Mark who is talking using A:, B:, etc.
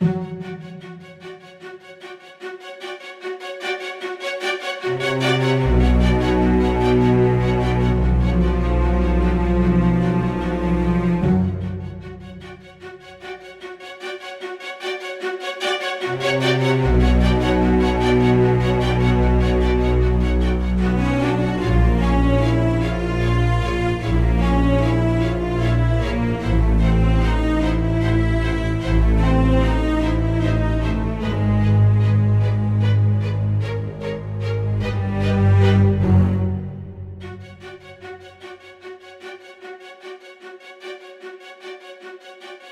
A: You.